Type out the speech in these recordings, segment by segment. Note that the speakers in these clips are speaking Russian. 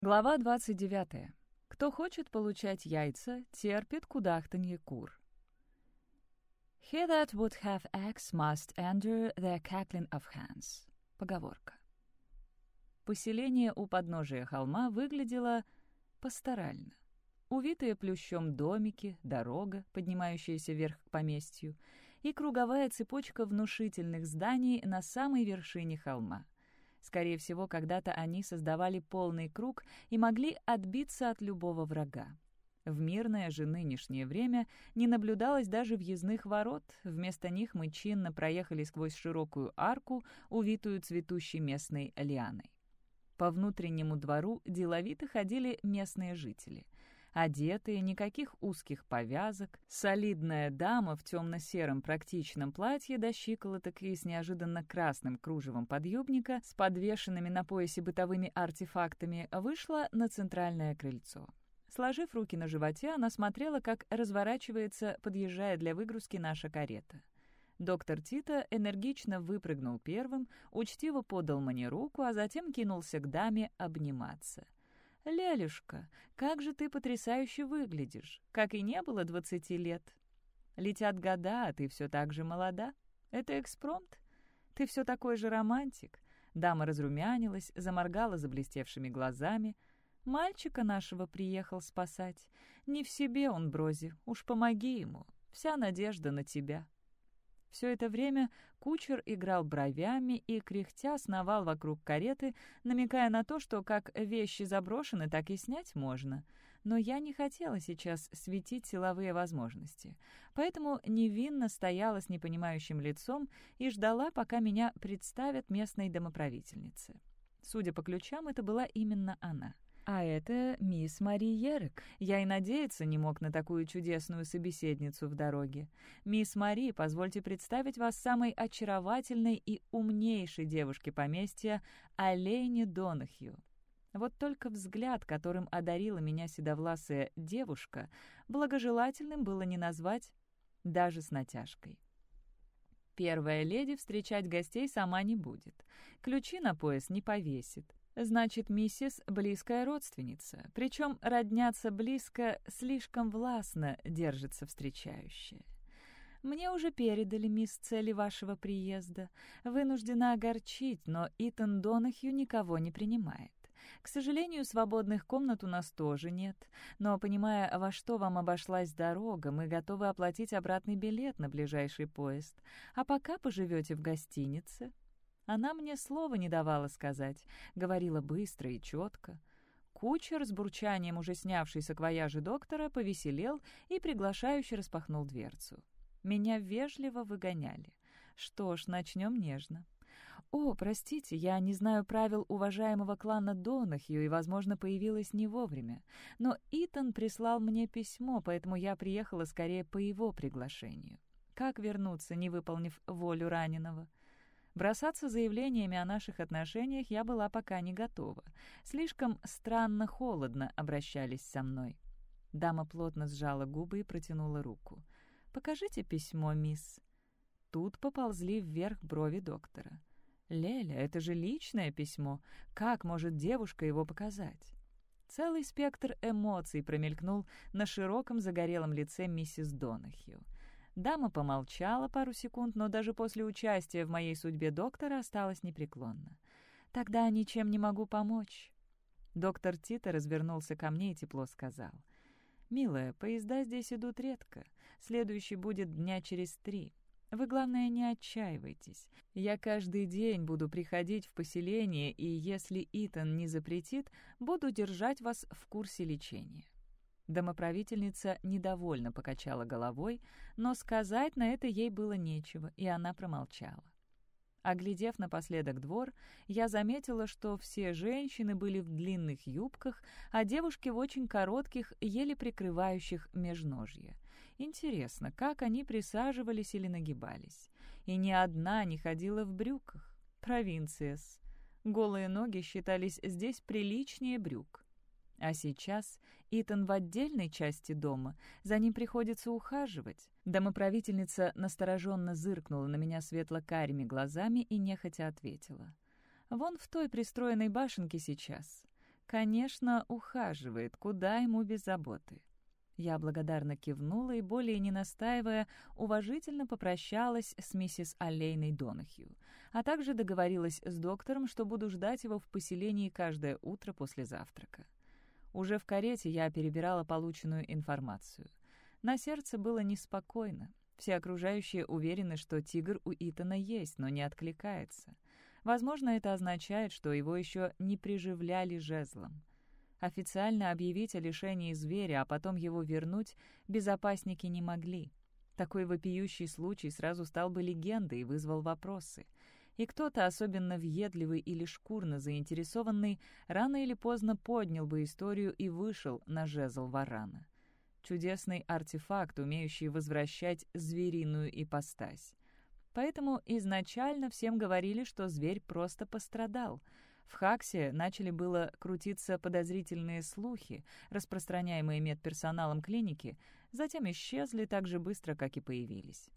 Глава 29. Кто хочет получать яйца, терпит кудахтанье кур. «He that would have eggs must endure the cackling of hens». Поговорка. Поселение у подножия холма выглядело пасторально. Увитые плющом домики, дорога, поднимающаяся вверх к поместью, и круговая цепочка внушительных зданий на самой вершине холма — Скорее всего, когда-то они создавали полный круг и могли отбиться от любого врага. В мирное же нынешнее время не наблюдалось даже въездных ворот, вместо них мы чинно проехали сквозь широкую арку, увитую цветущей местной лианой. По внутреннему двору деловито ходили местные жители — Одетые, никаких узких повязок, солидная дама в темно-сером практичном платье до щиколоток и с неожиданно красным кружевом подъюбника с подвешенными на поясе бытовыми артефактами вышла на центральное крыльцо. Сложив руки на животе, она смотрела, как разворачивается, подъезжая для выгрузки наша карета. Доктор Тита энергично выпрыгнул первым, учтиво подал мне руку, а затем кинулся к даме обниматься — «Лялюшка, как же ты потрясающе выглядишь, как и не было двадцати лет. Летят года, а ты все так же молода. Это экспромт? Ты все такой же романтик». Дама разрумянилась, заморгала заблестевшими глазами. «Мальчика нашего приехал спасать. Не в себе он, Брози, уж помоги ему. Вся надежда на тебя». Все это время кучер играл бровями и, кряхтя, сновал вокруг кареты, намекая на то, что как вещи заброшены, так и снять можно. Но я не хотела сейчас светить силовые возможности, поэтому невинно стояла с непонимающим лицом и ждала, пока меня представят местной домоправительнице. Судя по ключам, это была именно она — а это мисс Мари Ерек. Я и надеяться не мог на такую чудесную собеседницу в дороге. Мисс Мари, позвольте представить вас самой очаровательной и умнейшей девушке поместья Олейне Донахью. Вот только взгляд, которым одарила меня седовласая девушка, благожелательным было не назвать даже с натяжкой. Первая леди встречать гостей сама не будет. Ключи на пояс не повесит. Значит, миссис — близкая родственница, причем родняться близко слишком властно держится встречающая. Мне уже передали, мисс, цели вашего приезда. Вынуждена огорчить, но Итан Донахью никого не принимает. К сожалению, свободных комнат у нас тоже нет, но, понимая, во что вам обошлась дорога, мы готовы оплатить обратный билет на ближайший поезд. А пока поживете в гостинице, она мне слова не давала сказать, говорила быстро и четко. Кучер с бурчанием, уже снявший саквояжи доктора, повеселел и приглашающе распахнул дверцу. Меня вежливо выгоняли. Что ж, начнем нежно. «О, простите, я не знаю правил уважаемого клана Донахью и, возможно, появилась не вовремя. Но Итан прислал мне письмо, поэтому я приехала скорее по его приглашению. Как вернуться, не выполнив волю раненого?» Бросаться заявлениями о наших отношениях я была пока не готова. Слишком странно-холодно обращались со мной. Дама плотно сжала губы и протянула руку. «Покажите письмо, мисс». Тут поползли вверх брови доктора. «Леля, это же личное письмо. Как может девушка его показать?» Целый спектр эмоций промелькнул на широком загорелом лице миссис Донахью. Дама помолчала пару секунд, но даже после участия в моей судьбе доктора осталась непреклонна. «Тогда ничем не могу помочь». Доктор Тита развернулся ко мне и тепло сказал. «Милая, поезда здесь идут редко. Следующий будет дня через три. Вы, главное, не отчаивайтесь. Я каждый день буду приходить в поселение, и если Итан не запретит, буду держать вас в курсе лечения. Домоправительница недовольно покачала головой, но сказать на это ей было нечего, и она промолчала. Оглядев напоследок двор, я заметила, что все женщины были в длинных юбках, а девушки в очень коротких, еле прикрывающих межножья. Интересно, как они присаживались или нагибались? И ни одна не ходила в брюках. Провинция-с. Голые ноги считались здесь приличнее брюк. А сейчас Итан в отдельной части дома, за ним приходится ухаживать. Домоправительница настороженно зыркнула на меня светло-карими глазами и нехотя ответила. «Вон в той пристроенной башенке сейчас. «Конечно, ухаживает, куда ему без заботы». Я благодарно кивнула и, более не настаивая, уважительно попрощалась с миссис Аллейной Донахью, а также договорилась с доктором, что буду ждать его в поселении каждое утро после завтрака. Уже в карете я перебирала полученную информацию. На сердце было неспокойно. Все окружающие уверены, что тигр у Итана есть, но не откликается. Возможно, это означает, что его еще не приживляли жезлом. Официально объявить о лишении зверя, а потом его вернуть, безопасники не могли. Такой вопиющий случай сразу стал бы легендой и вызвал вопросы. И кто-то, особенно въедливый или шкурно заинтересованный, рано или поздно поднял бы историю и вышел на жезл варана. Чудесный артефакт, умеющий возвращать звериную ипостась. Поэтому изначально всем говорили, что зверь просто пострадал — в Хаксе начали было крутиться подозрительные слухи, распространяемые медперсоналом клиники, затем исчезли так же быстро, как и появились.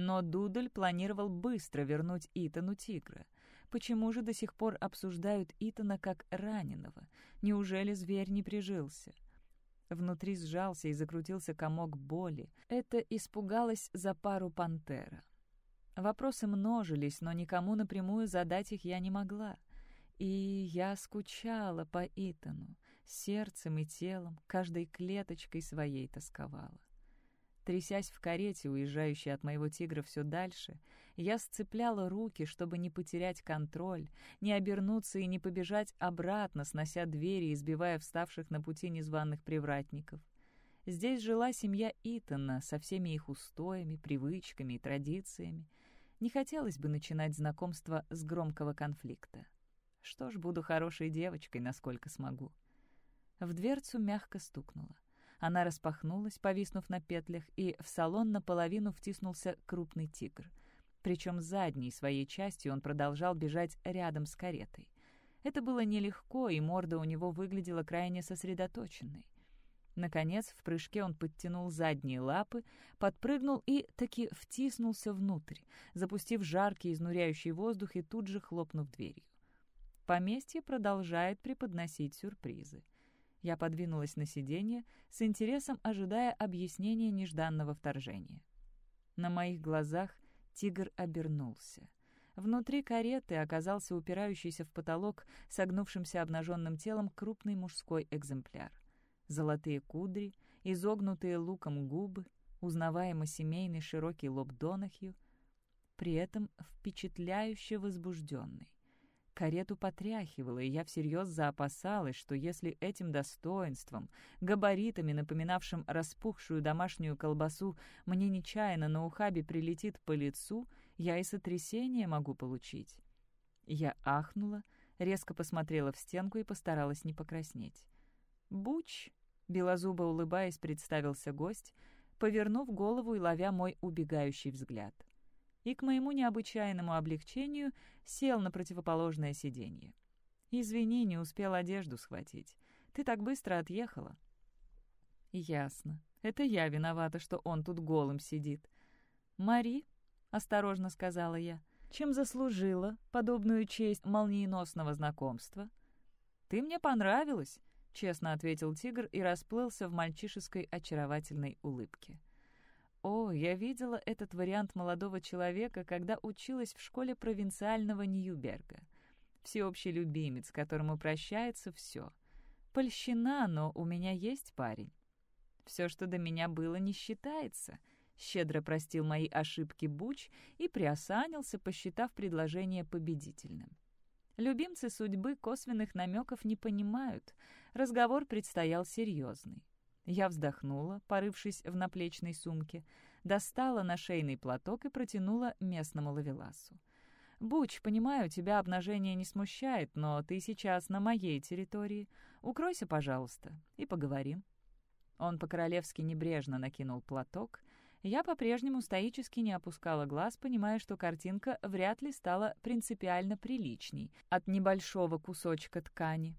Но Дудль планировал быстро вернуть Итану тигра. Почему же до сих пор обсуждают Итана как раненого? Неужели зверь не прижился? Внутри сжался и закрутился комок боли. Это испугалось за пару пантера. Вопросы множились, но никому напрямую задать их я не могла. И я скучала по Итану, сердцем и телом, каждой клеточкой своей тосковала. Трясясь в карете, уезжающей от моего тигра все дальше, я сцепляла руки, чтобы не потерять контроль, не обернуться и не побежать обратно, снося двери и избивая вставших на пути незваных привратников. Здесь жила семья Итана со всеми их устоями, привычками и традициями. Не хотелось бы начинать знакомство с громкого конфликта. Что ж, буду хорошей девочкой, насколько смогу. В дверцу мягко стукнула. Она распахнулась, повиснув на петлях, и в салон наполовину втиснулся крупный тигр. Причем задней своей частью он продолжал бежать рядом с каретой. Это было нелегко, и морда у него выглядела крайне сосредоточенной. Наконец, в прыжке он подтянул задние лапы, подпрыгнул и таки втиснулся внутрь, запустив жаркий изнуряющий воздух и тут же хлопнув дверью. Поместье продолжает преподносить сюрпризы. Я подвинулась на сиденье, с интересом ожидая объяснения нежданного вторжения. На моих глазах тигр обернулся. Внутри кареты оказался упирающийся в потолок согнувшимся обнаженным телом крупный мужской экземпляр. Золотые кудри, изогнутые луком губы, узнаваемо семейный широкий лоб Донахью, при этом впечатляюще возбужденный. Карету потряхивало, и я всерьез заопасалась, что если этим достоинством, габаритами, напоминавшим распухшую домашнюю колбасу, мне нечаянно на ухабе прилетит по лицу, я и сотрясение могу получить. Я ахнула, резко посмотрела в стенку и постаралась не покраснеть. «Буч!» — белозубо улыбаясь, представился гость, повернув голову и ловя мой убегающий взгляд и, к моему необычайному облегчению, сел на противоположное сиденье. «Извини, не успел одежду схватить. Ты так быстро отъехала». «Ясно. Это я виновата, что он тут голым сидит». «Мари», — осторожно сказала я, — «чем заслужила подобную честь молниеносного знакомства?» «Ты мне понравилась», — честно ответил тигр и расплылся в мальчишеской очаровательной улыбке. О, я видела этот вариант молодого человека, когда училась в школе провинциального Ньюберга. Всеобщий любимец, которому прощается все. Польщина, но у меня есть парень. Все, что до меня было, не считается. Щедро простил мои ошибки Буч и приосанился, посчитав предложение победительным. Любимцы судьбы косвенных намеков не понимают. Разговор предстоял серьезный. Я вздохнула, порывшись в наплечной сумке, достала на шейный платок и протянула местному лавеласу. «Буч, понимаю, тебя обнажение не смущает, но ты сейчас на моей территории. Укройся, пожалуйста, и поговорим». Он по-королевски небрежно накинул платок. Я по-прежнему стоически не опускала глаз, понимая, что картинка вряд ли стала принципиально приличней от небольшого кусочка ткани.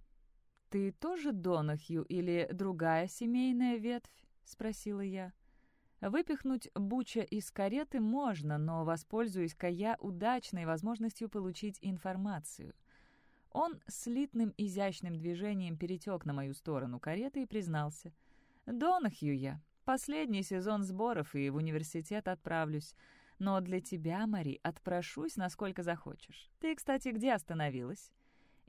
«Ты тоже Донахью или другая семейная ветвь?» — спросила я. Выпихнуть Буча из кареты можно, но воспользуюсь-ка я удачной возможностью получить информацию. Он слитным изящным движением перетек на мою сторону кареты и признался. «Донахью я. Последний сезон сборов, и в университет отправлюсь. Но для тебя, Мари, отпрошусь, насколько захочешь. Ты, кстати, где остановилась?»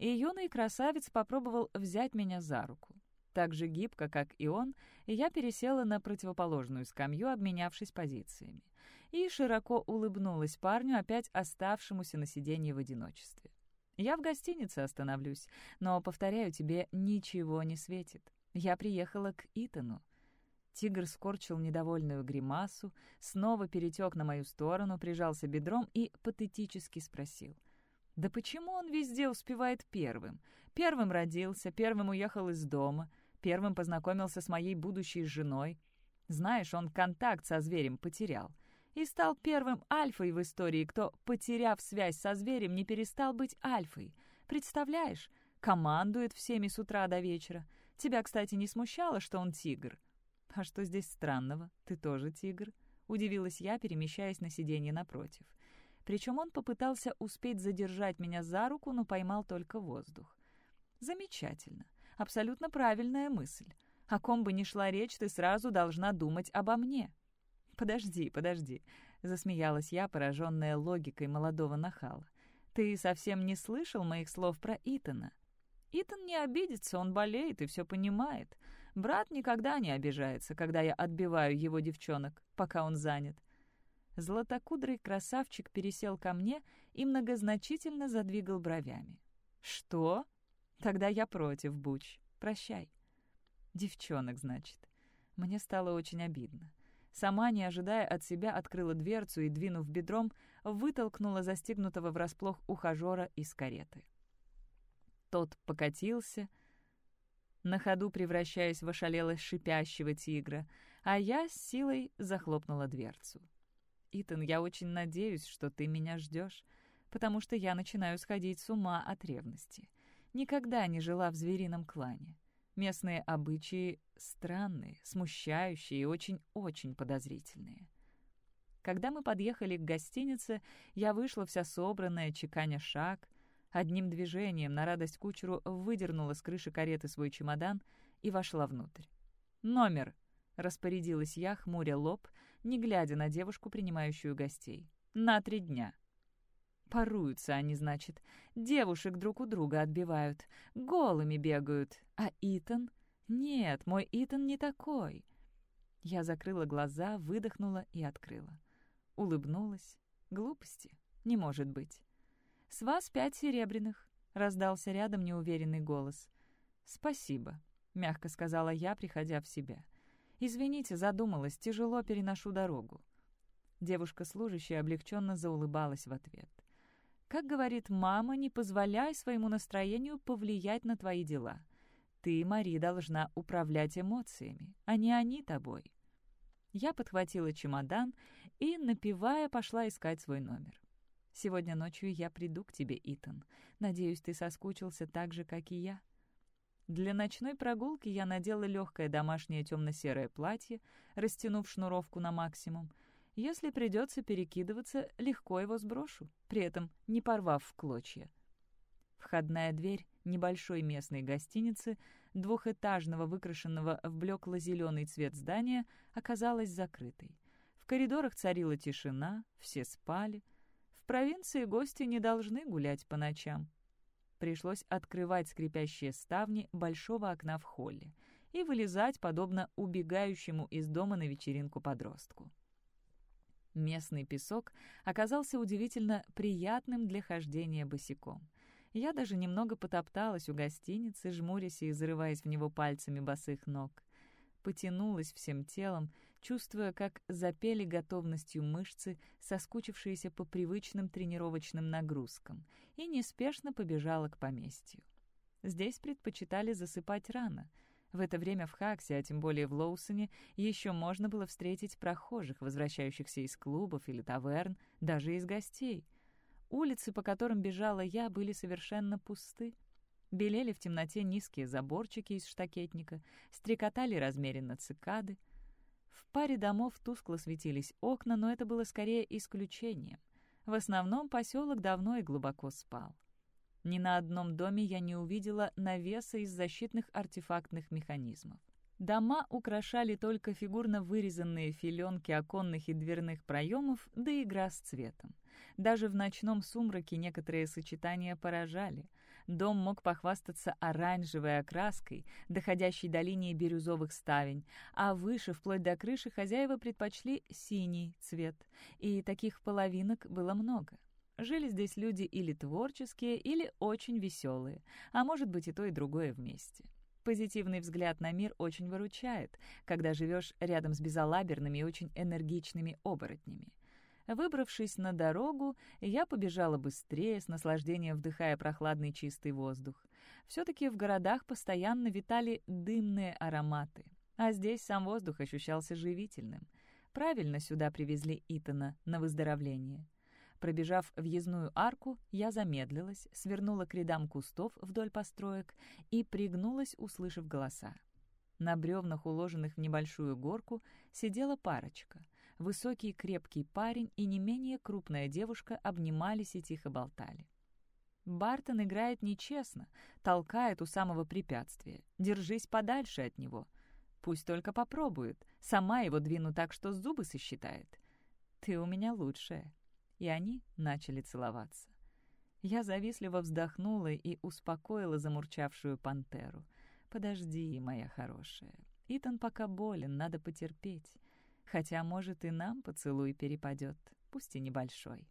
И юный красавец попробовал взять меня за руку. Так же гибко, как и он, я пересела на противоположную скамью, обменявшись позициями. И широко улыбнулась парню, опять оставшемуся на сиденье в одиночестве. «Я в гостинице остановлюсь, но, повторяю, тебе ничего не светит. Я приехала к Итану. Тигр скорчил недовольную гримасу, снова перетек на мою сторону, прижался бедром и патетически спросил. «Да почему он везде успевает первым? Первым родился, первым уехал из дома, первым познакомился с моей будущей женой. Знаешь, он контакт со зверем потерял. И стал первым альфой в истории, кто, потеряв связь со зверем, не перестал быть альфой. Представляешь, командует всеми с утра до вечера. Тебя, кстати, не смущало, что он тигр?» «А что здесь странного? Ты тоже тигр?» — удивилась я, перемещаясь на сиденье напротив. Причем он попытался успеть задержать меня за руку, но поймал только воздух. «Замечательно. Абсолютно правильная мысль. О ком бы ни шла речь, ты сразу должна думать обо мне». «Подожди, подожди», — засмеялась я, пораженная логикой молодого нахала. «Ты совсем не слышал моих слов про Итана?» «Итан не обидится, он болеет и все понимает. Брат никогда не обижается, когда я отбиваю его девчонок, пока он занят. Златокудрый красавчик пересел ко мне и многозначительно задвигал бровями. «Что? Тогда я против, Буч. Прощай». «Девчонок, значит». Мне стало очень обидно. Сама, не ожидая от себя, открыла дверцу и, двинув бедром, вытолкнула застигнутого врасплох ухажера из кареты. Тот покатился, на ходу превращаясь в ошалелость шипящего тигра, а я с силой захлопнула дверцу. «Итан, я очень надеюсь, что ты меня ждешь, потому что я начинаю сходить с ума от ревности. Никогда не жила в зверином клане. Местные обычаи странные, смущающие и очень-очень подозрительные». Когда мы подъехали к гостинице, я вышла вся собранная, чеканя шаг — Одним движением на радость кучеру выдернула с крыши кареты свой чемодан и вошла внутрь. «Номер!» — распорядилась я, хмуря лоб, не глядя на девушку, принимающую гостей. «На три дня». Поруются они, значит. Девушек друг у друга отбивают. Голыми бегают. А Итан? Нет, мой Итан не такой. Я закрыла глаза, выдохнула и открыла. Улыбнулась. Глупости. Не может быть. «С вас пять серебряных», — раздался рядом неуверенный голос. «Спасибо», — мягко сказала я, приходя в себя. «Извините, задумалась, тяжело переношу дорогу». Девушка-служащая облегченно заулыбалась в ответ. «Как говорит мама, не позволяй своему настроению повлиять на твои дела. Ты, Мари, должна управлять эмоциями, а не они тобой». Я подхватила чемодан и, напивая, пошла искать свой номер. Сегодня ночью я приду к тебе, Итан. Надеюсь, ты соскучился так же, как и я». Для ночной прогулки я надела легкое домашнее темно-серое платье, растянув шнуровку на максимум. Если придется перекидываться, легко его сброшу, при этом не порвав в клочья. Входная дверь небольшой местной гостиницы, двухэтажного, выкрашенного в блекло-зеленый цвет здания, оказалась закрытой. В коридорах царила тишина, все спали — провинции гости не должны гулять по ночам. Пришлось открывать скрипящие ставни большого окна в холле и вылезать, подобно убегающему из дома на вечеринку подростку. Местный песок оказался удивительно приятным для хождения босиком. Я даже немного потопталась у гостиницы, жмурясь и зарываясь в него пальцами босых ног. Потянулась всем телом, чувствуя, как запели готовностью мышцы, соскучившиеся по привычным тренировочным нагрузкам, и неспешно побежала к поместью. Здесь предпочитали засыпать рано. В это время в Хаксе, а тем более в Лоусоне, еще можно было встретить прохожих, возвращающихся из клубов или таверн, даже из гостей. Улицы, по которым бежала я, были совершенно пусты. Белели в темноте низкие заборчики из штакетника, стрекотали размеренно цикады — в паре домов тускло светились окна, но это было скорее исключением. В основном поселок давно и глубоко спал. Ни на одном доме я не увидела навеса из защитных артефактных механизмов. Дома украшали только фигурно вырезанные филенки оконных и дверных проемов, да игра с цветом. Даже в ночном сумраке некоторые сочетания поражали. Дом мог похвастаться оранжевой окраской, доходящей до линии бирюзовых ставень, а выше, вплоть до крыши, хозяева предпочли синий цвет, и таких половинок было много. Жили здесь люди или творческие, или очень веселые, а может быть и то, и другое вместе. Позитивный взгляд на мир очень выручает, когда живешь рядом с безалаберными и очень энергичными оборотнями. Выбравшись на дорогу, я побежала быстрее, с наслаждением вдыхая прохладный чистый воздух. Все-таки в городах постоянно витали дымные ароматы, а здесь сам воздух ощущался живительным. Правильно сюда привезли Итана на выздоровление. Пробежав въездную арку, я замедлилась, свернула к рядам кустов вдоль построек и пригнулась, услышав голоса. На бревнах, уложенных в небольшую горку, сидела парочка. Высокий крепкий парень и не менее крупная девушка обнимались и тихо болтали. Бартон играет нечестно, толкает у самого препятствия. Держись подальше от него. Пусть только попробует. Сама его двину так, что зубы сосчитает. Ты у меня лучшая. И они начали целоваться. Я завистливо вздохнула и успокоила замурчавшую пантеру. «Подожди, моя хорошая. Итан пока болен, надо потерпеть. Хотя, может, и нам поцелуй перепадет, пусть и небольшой.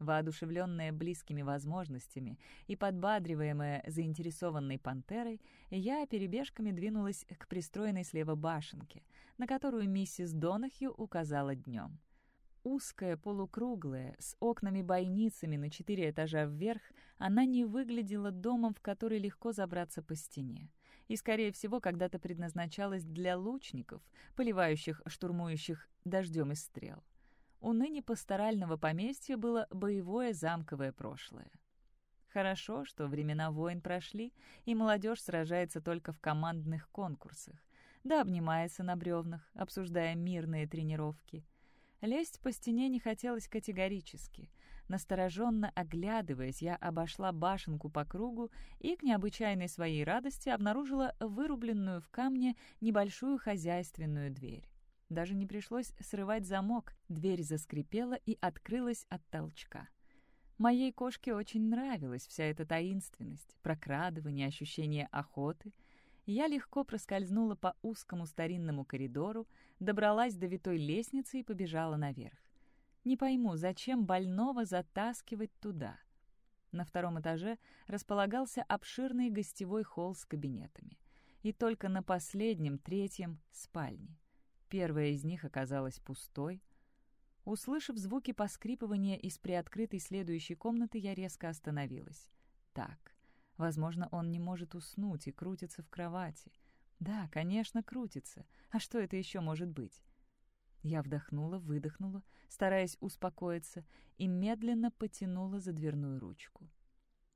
Воодушевленная близкими возможностями и подбадриваемая заинтересованной пантерой, я перебежками двинулась к пристроенной слева башенке, на которую миссис Донахью указала днем. Узкая, полукруглая, с окнами-бойницами на четыре этажа вверх, она не выглядела домом, в который легко забраться по стене и, скорее всего, когда-то предназначалась для лучников, поливающих штурмующих дождем из стрел. У ныне пасторального поместья было боевое замковое прошлое. Хорошо, что времена войн прошли, и молодежь сражается только в командных конкурсах, да обнимается на бревнах, обсуждая мирные тренировки. Лезть по стене не хотелось категорически — Настороженно оглядываясь, я обошла башенку по кругу и, к необычайной своей радости, обнаружила вырубленную в камне небольшую хозяйственную дверь. Даже не пришлось срывать замок, дверь заскрипела и открылась от толчка. Моей кошке очень нравилась вся эта таинственность, прокрадывание, ощущение охоты. Я легко проскользнула по узкому старинному коридору, добралась до витой лестницы и побежала наверх. Не пойму, зачем больного затаскивать туда. На втором этаже располагался обширный гостевой холл с кабинетами. И только на последнем, третьем — спальни. Первая из них оказалась пустой. Услышав звуки поскрипывания из приоткрытой следующей комнаты, я резко остановилась. Так, возможно, он не может уснуть и крутится в кровати. Да, конечно, крутится. А что это еще может быть? Я вдохнула, выдохнула, стараясь успокоиться, и медленно потянула за дверную ручку.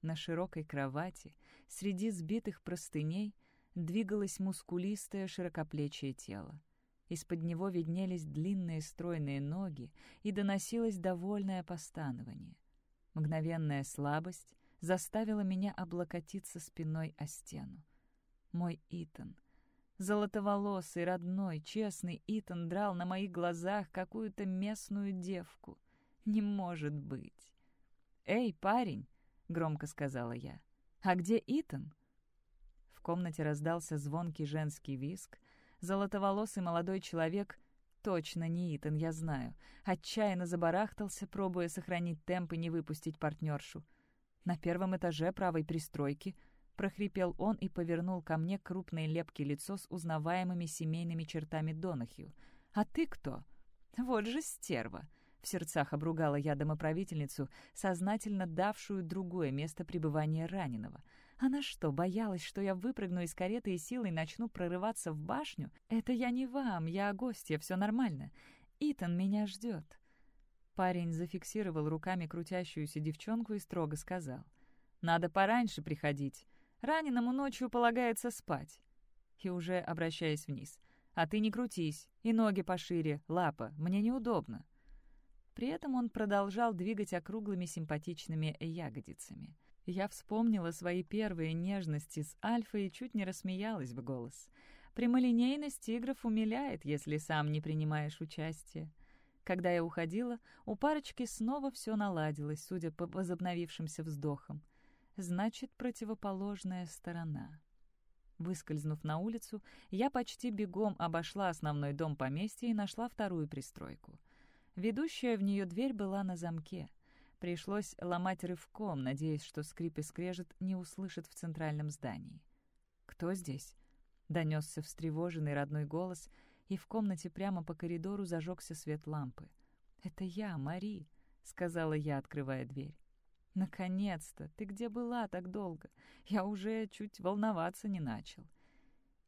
На широкой кровати, среди сбитых простыней, двигалось мускулистое широкоплечье тело. Из-под него виднелись длинные стройные ноги и доносилось довольное постанование. Мгновенная слабость заставила меня облокотиться спиной о стену. Мой Итан — Золотоволосый, родной, честный Итан драл на моих глазах какую-то местную девку. Не может быть. «Эй, парень!» — громко сказала я. «А где Итан?» В комнате раздался звонкий женский виск. Золотоволосый молодой человек, точно не Итан, я знаю, отчаянно забарахтался, пробуя сохранить темп и не выпустить партнершу. На первом этаже правой пристройки —— прохрипел он и повернул ко мне крупное лепкое лицо с узнаваемыми семейными чертами Донахью. «А ты кто?» «Вот же стерва!» — в сердцах обругала я домоправительницу, сознательно давшую другое место пребывания раненого. Она что, боялась, что я выпрыгну из кареты и силой начну прорываться в башню? Это я не вам, я гостья, все нормально. Итан меня ждет. Парень зафиксировал руками крутящуюся девчонку и строго сказал. «Надо пораньше приходить. Раненому ночью полагается спать. И уже обращаясь вниз. А ты не крутись, и ноги пошире, лапа, мне неудобно. При этом он продолжал двигать округлыми симпатичными ягодицами. Я вспомнила свои первые нежности с Альфой и чуть не рассмеялась в голос. Прямолинейность тигров умиляет, если сам не принимаешь участие. Когда я уходила, у парочки снова все наладилось, судя по возобновившимся вздохам. Значит, противоположная сторона. Выскользнув на улицу, я почти бегом обошла основной дом поместья и нашла вторую пристройку. Ведущая в нее дверь была на замке. Пришлось ломать рывком, надеясь, что скрип и скрежет не услышит в центральном здании. «Кто здесь?» — донесся встревоженный родной голос, и в комнате прямо по коридору зажегся свет лампы. «Это я, Мари», — сказала я, открывая дверь. «Наконец-то! Ты где была так долго? Я уже чуть волноваться не начал».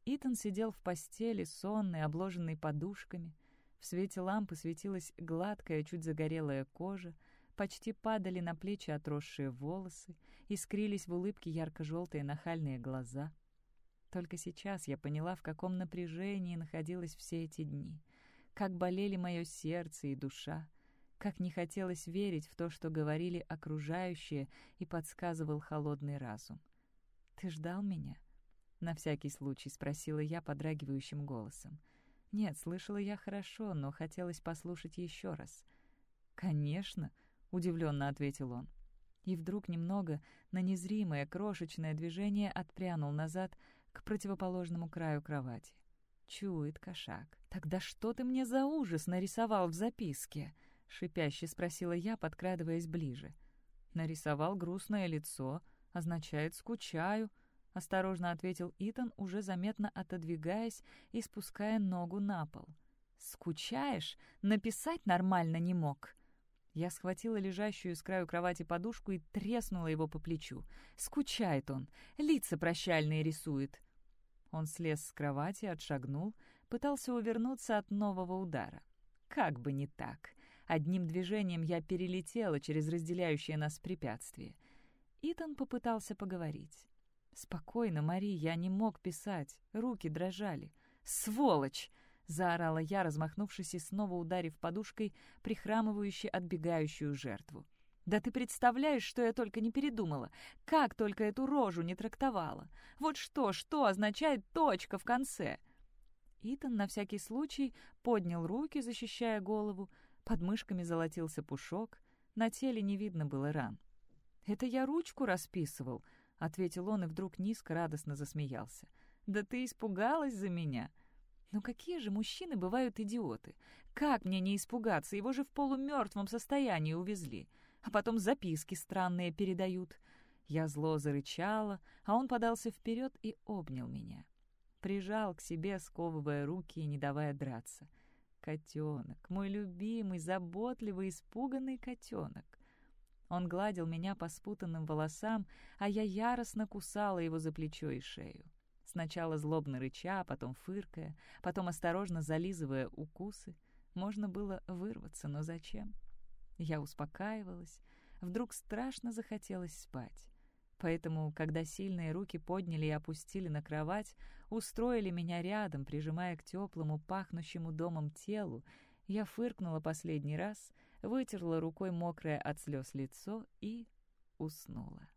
Итан сидел в постели, сонный, обложенный подушками. В свете лампы светилась гладкая, чуть загорелая кожа, почти падали на плечи отросшие волосы, искрились в улыбке ярко-желтые нахальные глаза. Только сейчас я поняла, в каком напряжении находилась все эти дни, как болели мое сердце и душа, как не хотелось верить в то, что говорили окружающие и подсказывал холодный разум. «Ты ждал меня?» — на всякий случай спросила я подрагивающим голосом. Нет, слышала я хорошо, но хотелось послушать еще раз. «Конечно», — удивленно ответил он. И вдруг немного на незримое крошечное движение отпрянул назад к противоположному краю кровати. Чует кошак. «Тогда что ты мне за ужас нарисовал в записке?» — шипяще спросила я, подкрадываясь ближе. «Нарисовал грустное лицо, означает «скучаю», — осторожно ответил Итан, уже заметно отодвигаясь и спуская ногу на пол. «Скучаешь? Написать нормально не мог?» Я схватила лежащую с краю кровати подушку и треснула его по плечу. Скучает он, лица прощальные рисует. Он слез с кровати, отшагнул, пытался увернуться от нового удара. Как бы не так. Одним движением я перелетела через разделяющее нас препятствие. Итан попытался поговорить. «Спокойно, Мари, я не мог писать, руки дрожали. Сволочь!» Заорала я, размахнувшись и снова ударив подушкой прихрамывающую отбегающую жертву. «Да ты представляешь, что я только не передумала! Как только эту рожу не трактовала! Вот что, что означает точка в конце!» Итан на всякий случай поднял руки, защищая голову, под мышками золотился пушок, на теле не видно было ран. «Это я ручку расписывал», — ответил он и вдруг низко радостно засмеялся. «Да ты испугалась за меня!» Но какие же мужчины бывают идиоты? Как мне не испугаться? Его же в полумертвом состоянии увезли. А потом записки странные передают. Я зло зарычала, а он подался вперед и обнял меня. Прижал к себе, сковывая руки и не давая драться. Котенок, мой любимый, заботливый, испуганный котенок. Он гладил меня по спутанным волосам, а я яростно кусала его за плечо и шею. Сначала злобно рыча, потом фыркая, потом осторожно зализывая укусы. Можно было вырваться, но зачем? Я успокаивалась. Вдруг страшно захотелось спать. Поэтому, когда сильные руки подняли и опустили на кровать, устроили меня рядом, прижимая к теплому, пахнущему домом телу, я фыркнула последний раз, вытерла рукой мокрое от слез лицо и уснула.